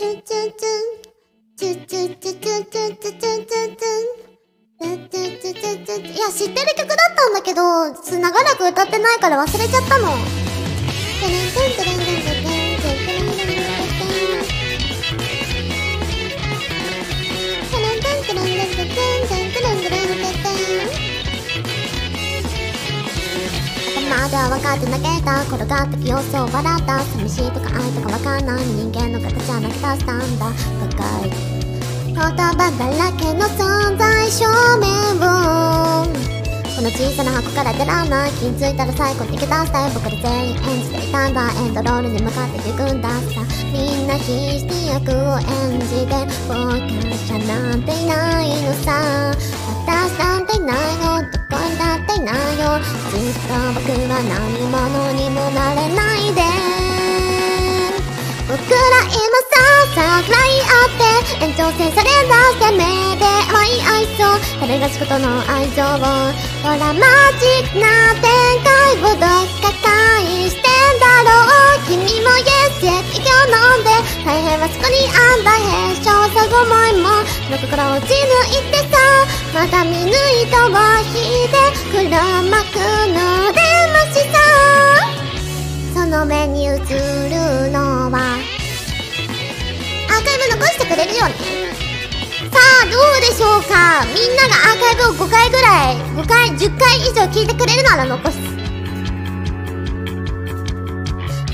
いや、知ってる曲だったんだけど、長らく歌ってないから忘れちゃったの。までは分かってなけた転がった記憶を笑った寂しいとか愛とか分かんない人間の形はなく出したんだ深い言葉だらけの存在証明をこの小さな箱から出らない気づいたら最後に逃げ出したい僕ら全員演じていたんだエンドロールに向かっていくんださみんな必死に役を演じて傍観者なんていないのさ。私なんていないのどこにだっていないよ。ずっと僕は何延長線され出して目で追い合いそう誰が仕事の愛情をドラマチックな展開をどっか返してんだろう君もイエスへ息を飲んで大変はそこにあんだ変少さご思いもの心を打ち抜いてさまた見抜いたわ引いて黒幕の出ましさその目に映る。れるよねさあどうでしょうか？みんながアーカイブを5回ぐらい5回10回以上聞いてくれるなら残す。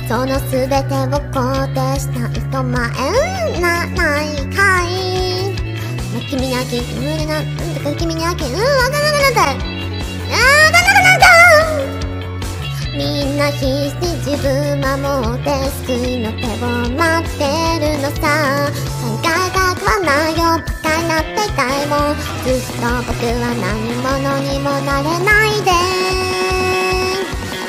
その全てを肯定した人前なないかい君に飽き無理なうんだか君に飽きうんわかんなくなったあーわかんなくなったみんな必死自分守って救いの手を待ってるのさ。考えたくはないよバカなってたいもずっと僕は何者にもなれないで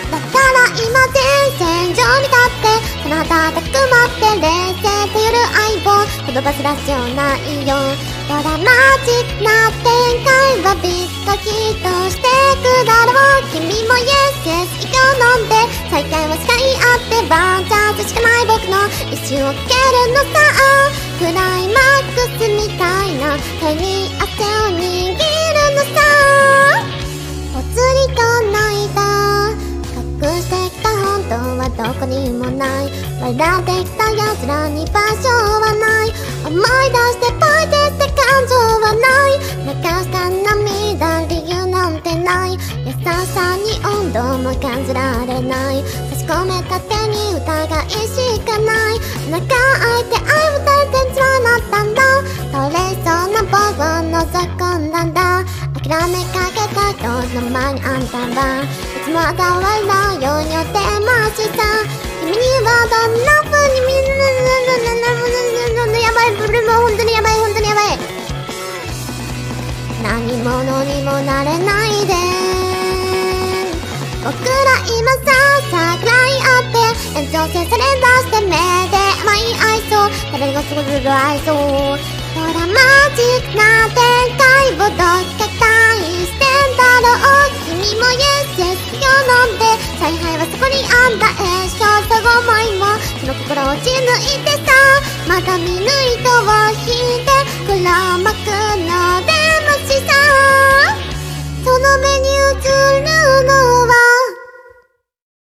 だから今前線上に立ってその旗たくまって冷静とゆる相棒言葉すら必要ないよドラマチックな展開はビッとヒットしてくだろう君もイエスイエス息を飲んで再会は誓い合ってワンチャンスしかない僕の一瞬を蹴るのさクライマックスみたいな手に汗を握るのさぽつりと泣いた隠してきた本当はどこにもない笑ってきた奴らに場所はない思い出してポイてって感情はない流した涙理由なんてない優しさに温度も感じられない差し込めた手に疑いしかない中開いて愛を垂れて連なったんだ。取れそうな僕を覗き込んだんだ。諦めかけた人の前にあんたは。いつも嘲笑うように寄ってましさ君にはどんな風に見えるやばいブルーも本当にやばい本当にやばい。何者にもなれないで。僕ら今さ桜いあって延長線され出して目で誰がすごる愛想ドラマチックな展開をどっか返してんだろう君もイエスイエスを飲んで采配はそこにあんだえ少々思いもその心を打ち抜いてさまた見抜いたを引いて黒幕。